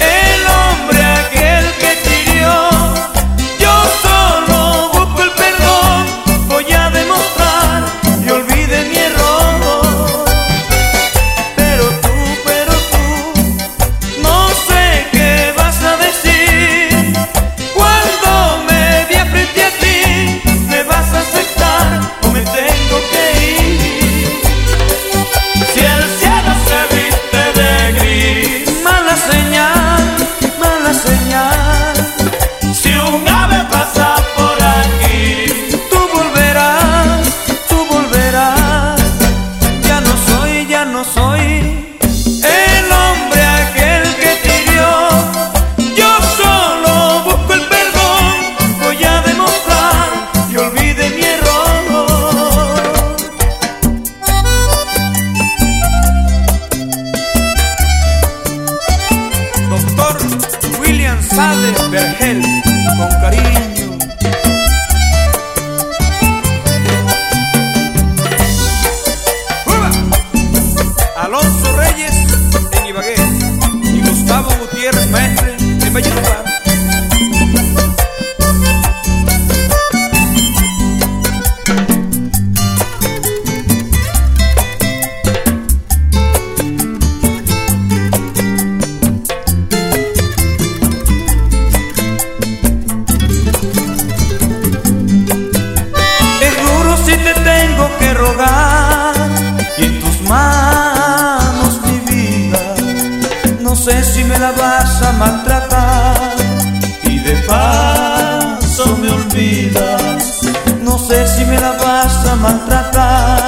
Hey. quieres sé si me la vas a maltratar y de paso me olvidas. No sé si me la vas a maltratar